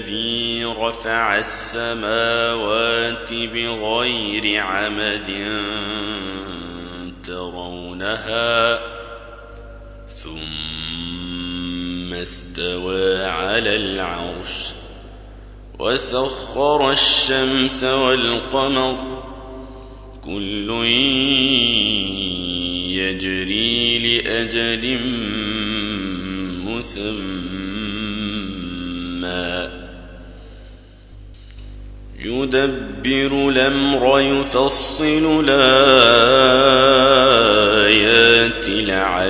الذي رفع السماوات بغير عمد ترونها ثم استوى على العرش وسخر الشمس والقمر كل يجري لأجل مسمى يدبر الأمر يفصل الآيات لعلكم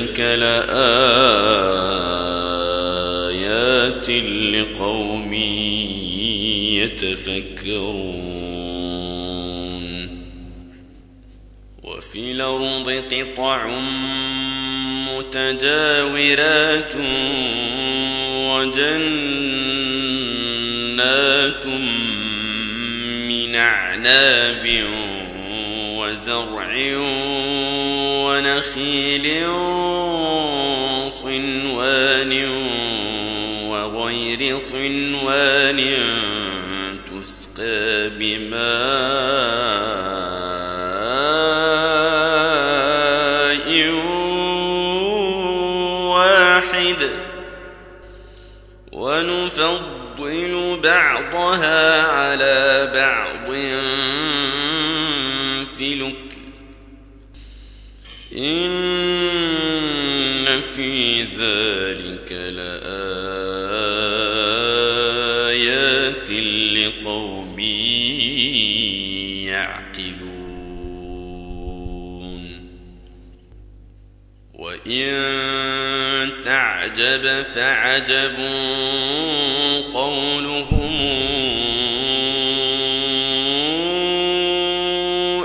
ذلك لآيات لقوم يتفكرون. وفي الأرض قطع متجاورات وجنات من أعناب وزرع ونخيل صنوان وغير صنوان تسقى بماء واحد ونفضل بعضها على وإن تعجب فعجب قولهم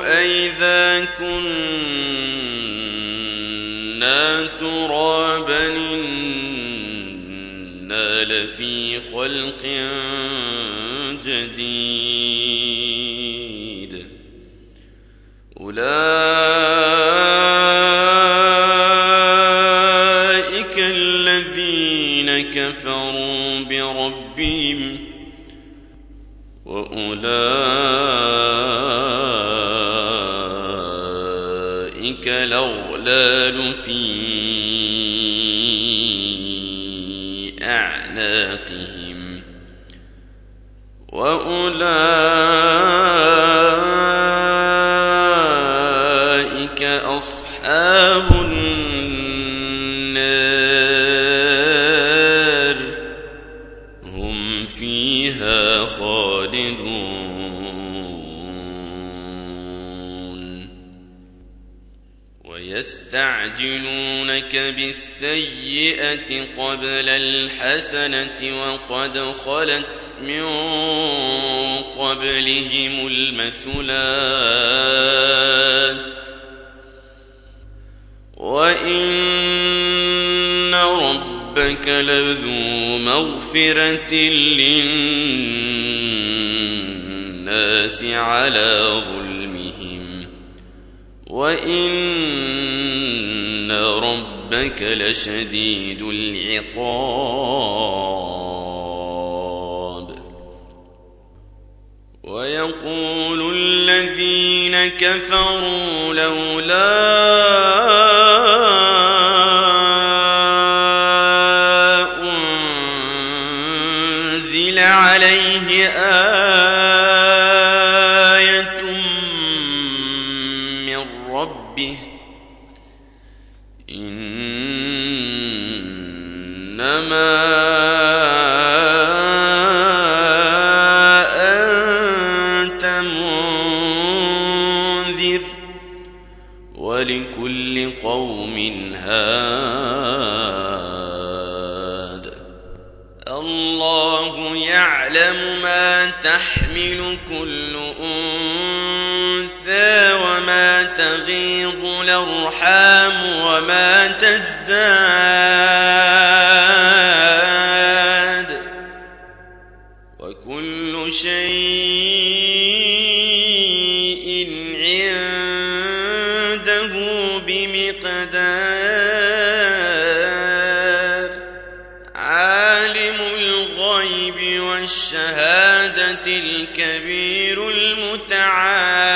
أئذا كنا ترابا إنا لفي خلق جديد أولئك وأولئك الأغلال في أعناقهم وأولئك خالدون. ويستعجلونك بالسيئة قبل الحسنة وقد خلت من قبلهم المثلات. وإن ربك لذو مغفرة للناس على ظلمهم وإن ربك لشديد العقاب ويقول الذين كفروا لولا عليه آية وما تزداد وكل شيء عنده بمقدار. عالم الغيب والشهادة الكبير المتعال.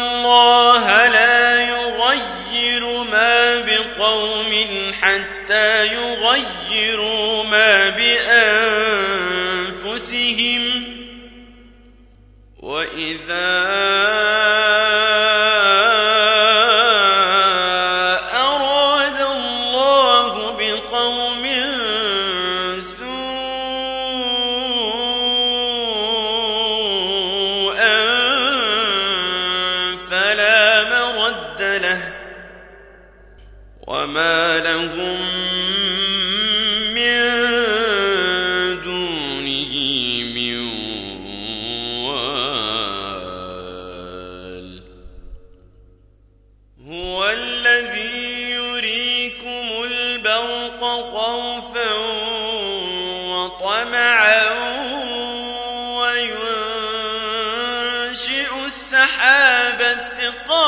لا يغير ما بقوم حتى يغيروا ما بأنفسهم. وإذا وينشئ السحاب الثقال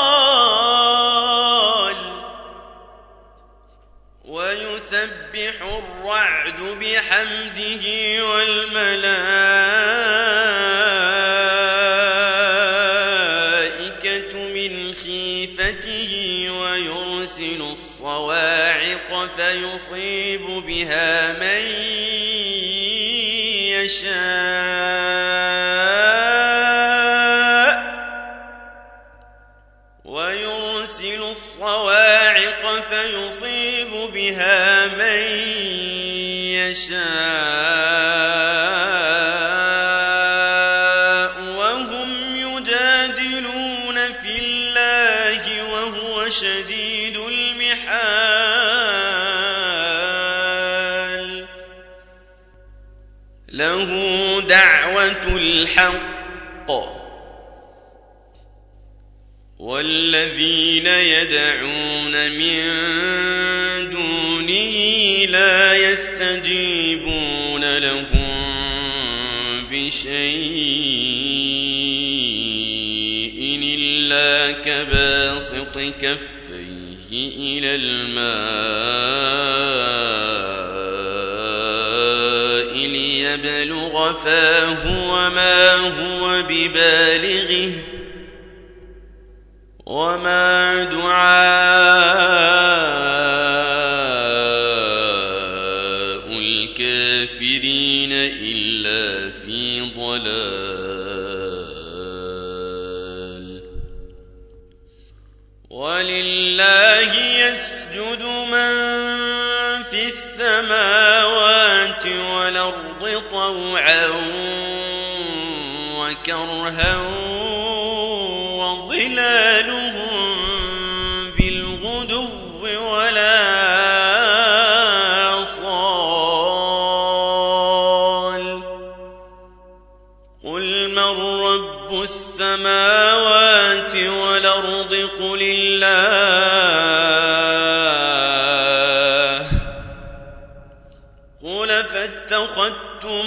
ويسبح الرعد بحمده والملائكة من خيفته ويرسل الصواعق فيصيب بها من يشاء. بها من يشاء وهم يجادلون في الله وهو شديد المحال. له دعوة الحق والذين يدعون من دونه لا يستجيبون لهم بشيء إلا كباسط كفيه إلى الماء ليبلغ فاه وما هو ببالغه وما دعاء من في السماوات والأرض طوعا وكرها وظلالهم بالغدو ولا صال. قل من رب السماوات والأرض؟ قل الله. فاتخذتم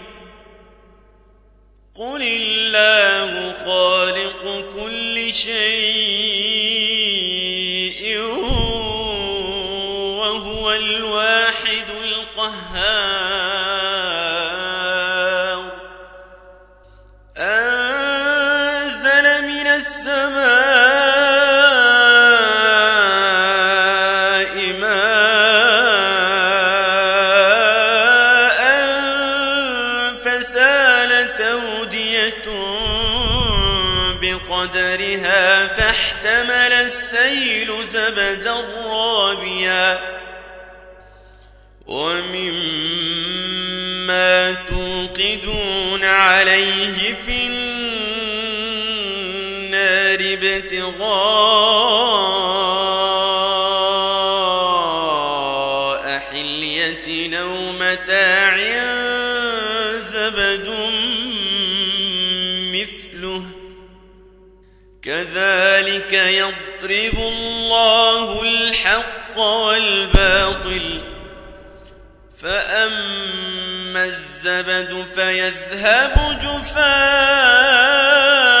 قل الله خالق كل شيء وهو الواحد القهار أنزل من السماء بقدرها فاحتمل السيل زبدا رابيا. ومما توقدون عليه في النار ابتغاء كذلك يضرب الله الحق والباطل. فأما الزبد فيذهب جفاء.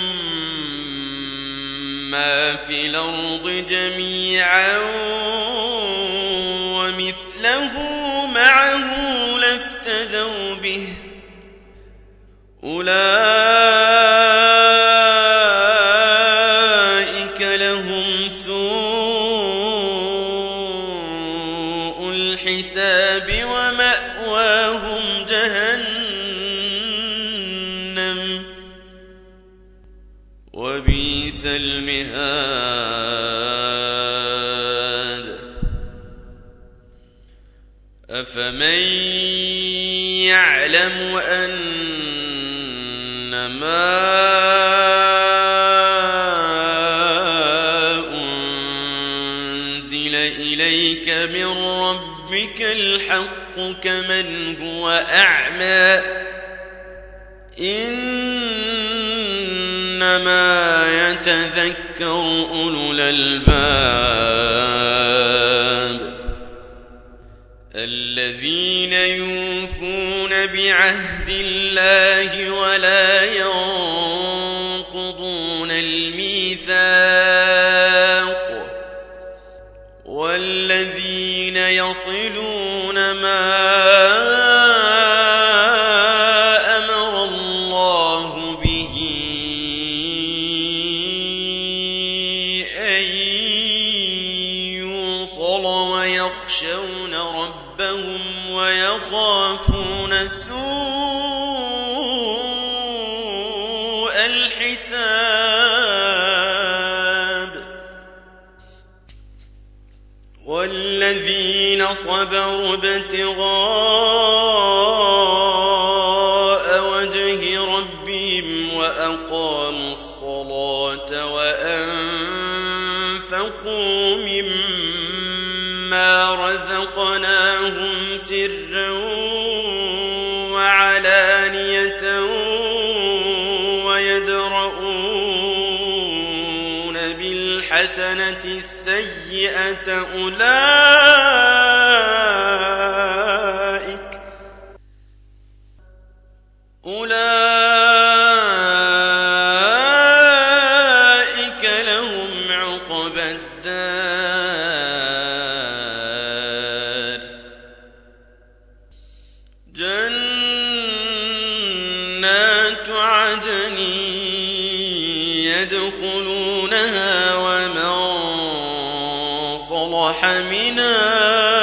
ما في الأرض جميعا ومثله معه لافتدوا به أولئك وبئس المهاد. أفمن يعلم أن ما أنزل إليك من ربك الحق كمن هو أعمى إنما يتذكر أولو الألباب الذين يوفون بعهد الله ولا ينقضون الميثاق والذين يصلون ويخشون ربهم ويخافون سوء الحساب والذين صبروا ابتغاء بالحسنة السيئة أولئك صلح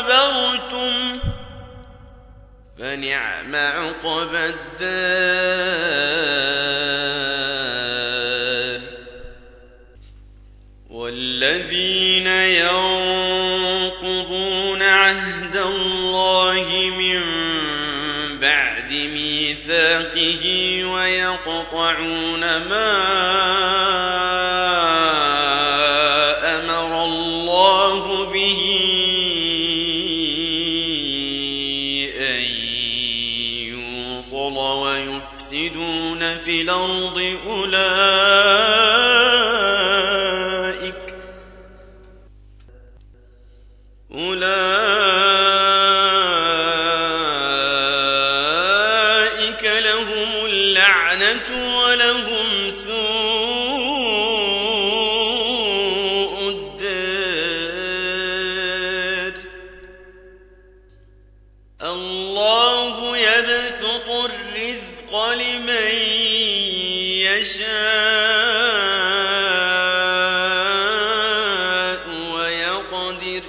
صبرتم فنعم عقبى الدار والذين ينقضون عهد الله من بعد ميثاقه ويقطعون ما يشاء ويقدر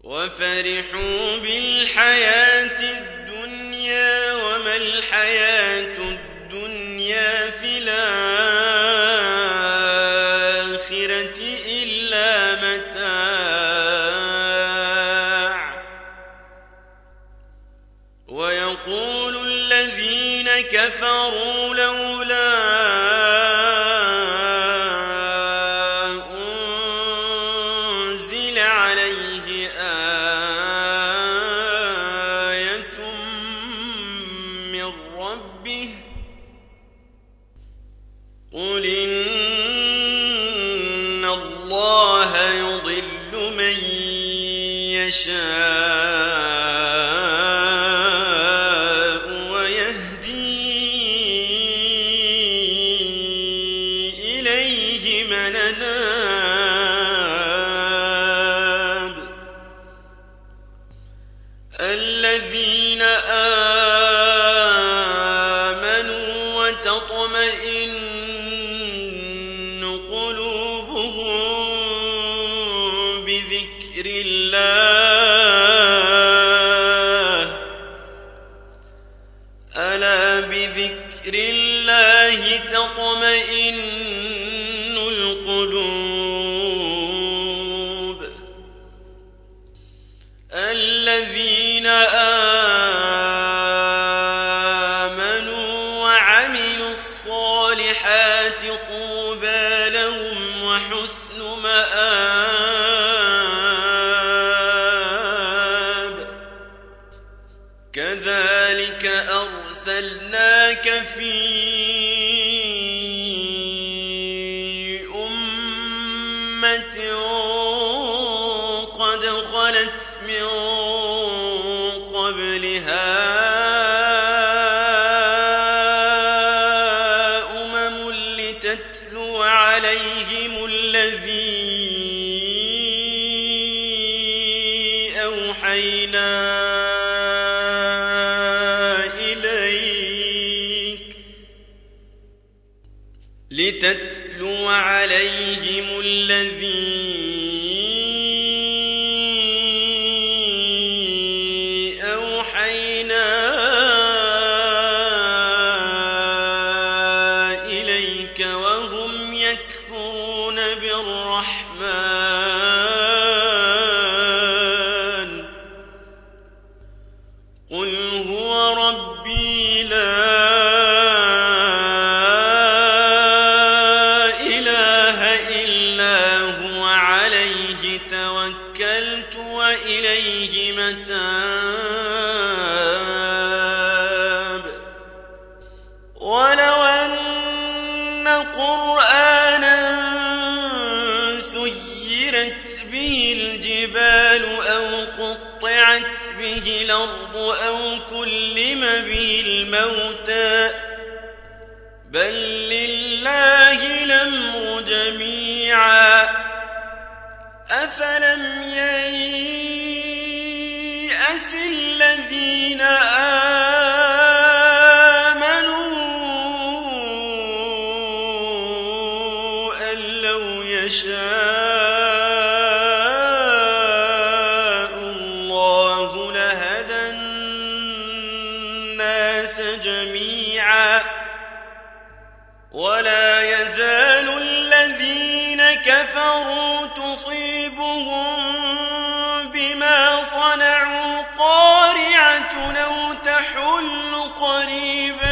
وفرحوا بالحياة الدنيا وما الحياة الله يضل من يشاء. طوبى لهم وحسن مآب كذلك أرسلناك في عليهم الذي أوحينا إليك وهم يكفرون بالرحمن. الأرض أو كلم به الموتى بل لله الأمر جميعا أفلم ييأس الذين آمنوا أن لو يشاء تصيبهم بما صنعوا قارعة أو تحل قريبا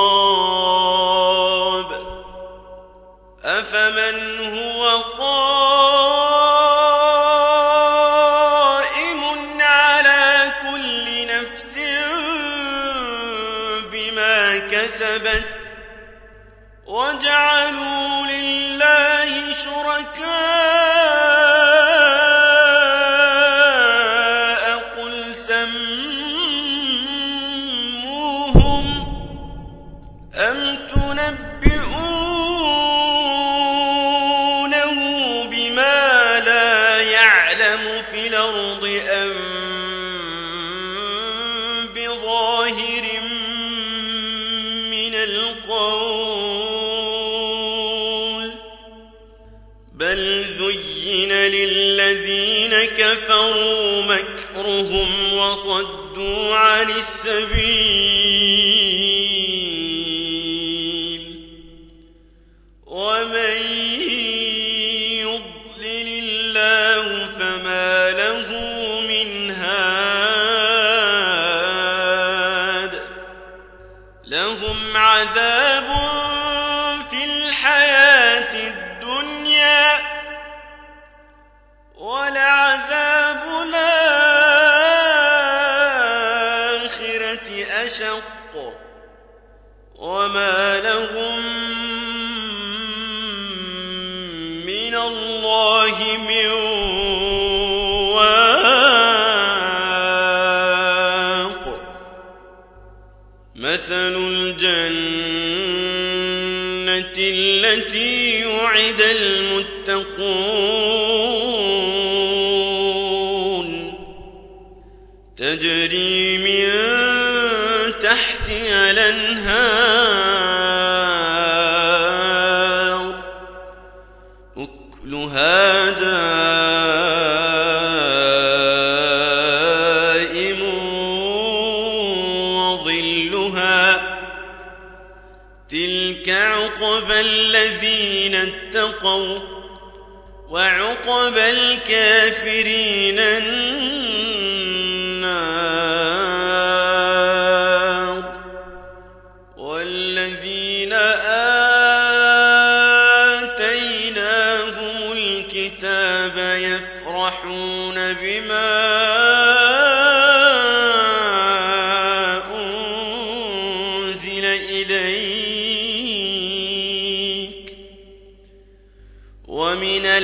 القول بل زين للذين كفروا مكرهم وصدوا عن السبيل وما لهم من الله من واق مثل الجنة التي يعد المتقون تجري وعقبى الكافرين النار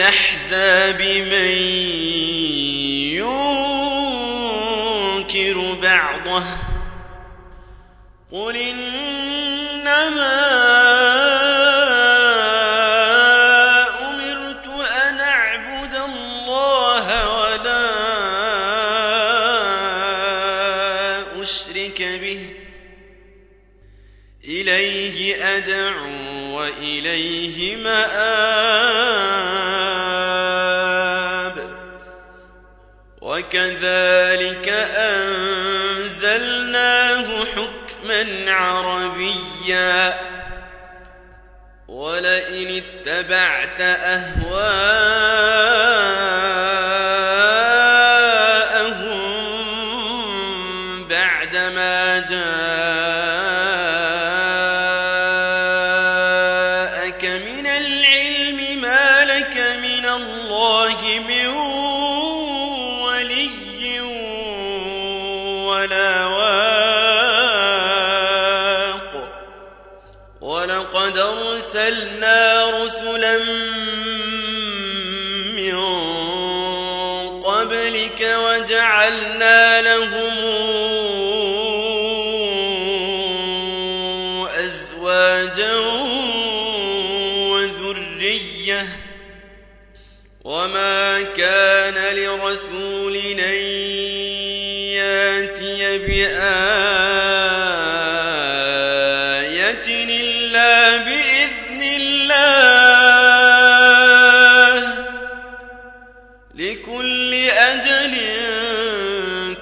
الأحزاب من ينكر بعضه. قل إنما وكذلك أنزلناه حكما عربيا. ولئن اتبعت أهواءهم بعدما جاءك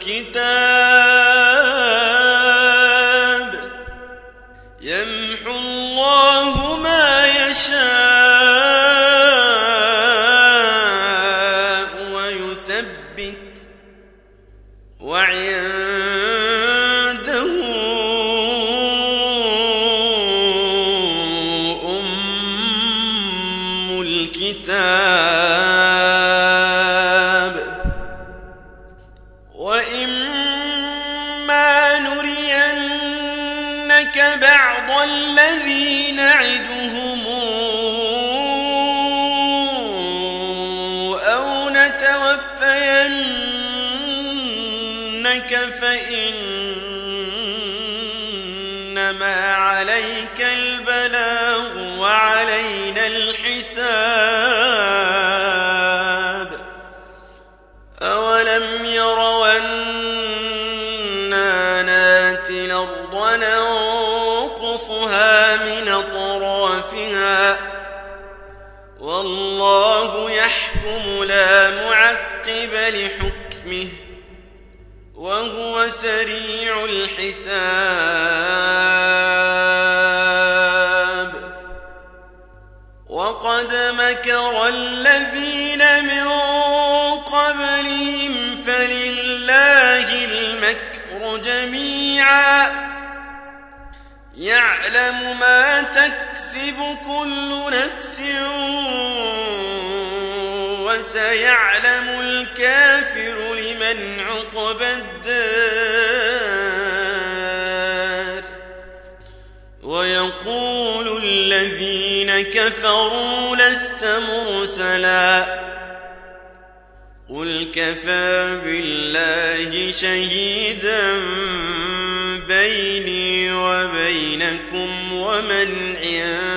كتاب أنا ناتي الأرض ننقصها من أطرافها. والله يحكم لا معقب لحكمه وهو سريع الحساب. وقد مكر الذين من قبلهم فلله المكر جميعا يعلم ما تكسب كل نفس وسيعلم الكافر لمن عقب الدار ويقول الذين كفروا لست مرسلا. قل كفى بالله شهيدا بيني وبينكم ومن عنده